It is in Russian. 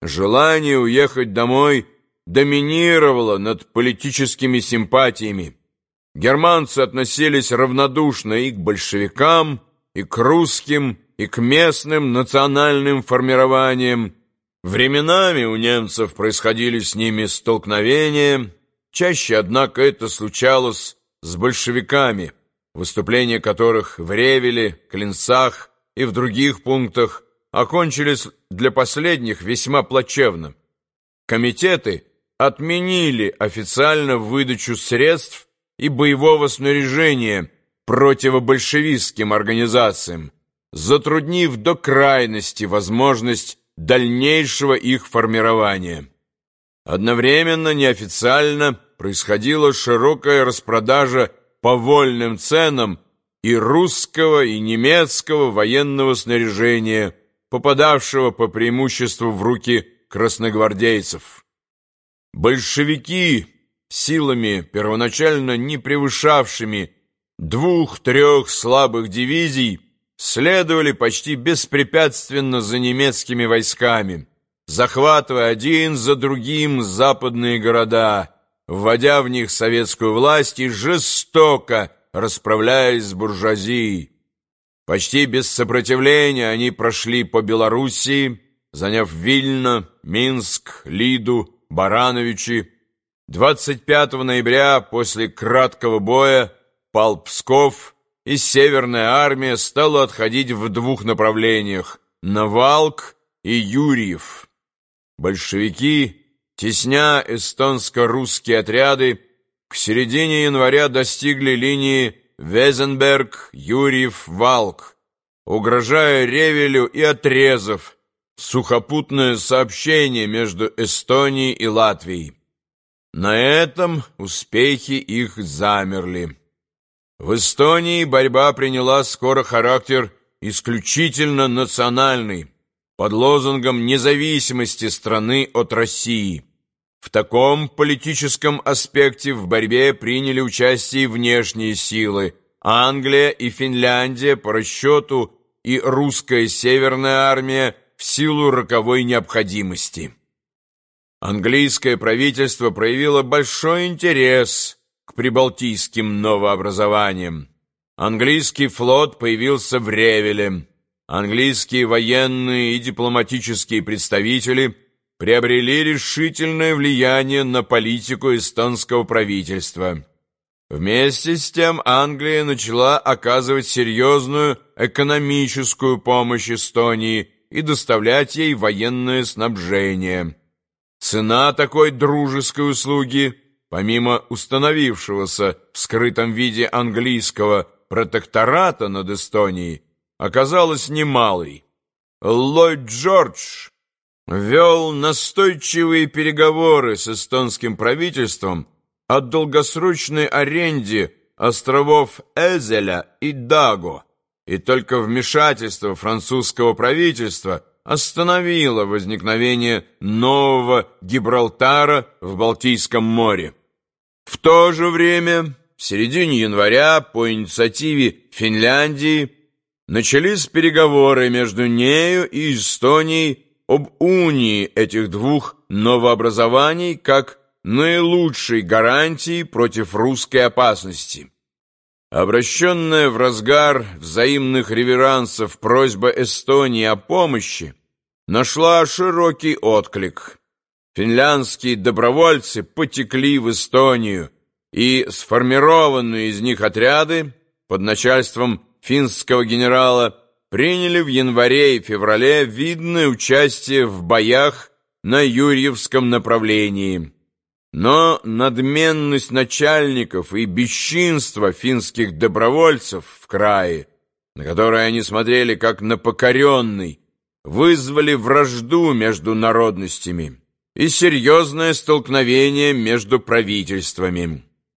Желание уехать домой доминировало над политическими симпатиями. Германцы относились равнодушно и к большевикам, и к русским, и к местным национальным формированиям. Временами у немцев происходили с ними столкновения, чаще, однако, это случалось с большевиками, выступления которых в Ревеле, Клинцах и в других пунктах окончились для последних весьма плачевно. Комитеты отменили официально выдачу средств и боевого снаряжения противобольшевистским организациям, затруднив до крайности возможность дальнейшего их формирования. Одновременно неофициально происходила широкая распродажа по вольным ценам и русского, и немецкого военного снаряжения, попадавшего по преимуществу в руки красногвардейцев. Большевики, силами первоначально не превышавшими двух-трех слабых дивизий, следовали почти беспрепятственно за немецкими войсками, захватывая один за другим западные города, вводя в них советскую власть и жестоко расправляясь с буржуазией. Почти без сопротивления они прошли по Белоруссии, заняв Вильно, Минск, Лиду, Барановичи. 25 ноября после краткого боя пал Псков, и Северная армия стала отходить в двух направлениях – на Валк и Юрьев. Большевики, тесня эстонско-русские отряды, к середине января достигли линии Везенберг, Юрьев, Валк, угрожая Ревелю и отрезав сухопутное сообщение между Эстонией и Латвией. На этом успехи их замерли. В Эстонии борьба приняла скоро характер исключительно национальный, под лозунгом независимости страны от России. В таком политическом аспекте в борьбе приняли участие внешние силы Англия и Финляндия по расчету и русская Северная армия в силу роковой необходимости. Английское правительство проявило большой интерес к прибалтийским новообразованиям. Английский флот появился в Ревеле. Английские военные и дипломатические представители приобрели решительное влияние на политику эстонского правительства. Вместе с тем Англия начала оказывать серьезную экономическую помощь Эстонии и доставлять ей военное снабжение. Цена такой дружеской услуги – помимо установившегося в скрытом виде английского протектората над Эстонией, оказалась немалой. Ллойд Джордж вел настойчивые переговоры с эстонским правительством о долгосрочной аренде островов Эзеля и Даго, и только вмешательство французского правительства остановило возникновение нового Гибралтара в Балтийском море. В то же время, в середине января, по инициативе Финляндии, начались переговоры между нею и Эстонией об унии этих двух новообразований как наилучшей гарантии против русской опасности. Обращенная в разгар взаимных реверансов просьба Эстонии о помощи нашла широкий отклик финляндские добровольцы потекли в Эстонию, и сформированные из них отряды под начальством финского генерала приняли в январе и феврале видное участие в боях на Юрьевском направлении. Но надменность начальников и бесчинство финских добровольцев в крае, на которые они смотрели как на покоренный, вызвали вражду между народностями и серьезное столкновение между правительствами.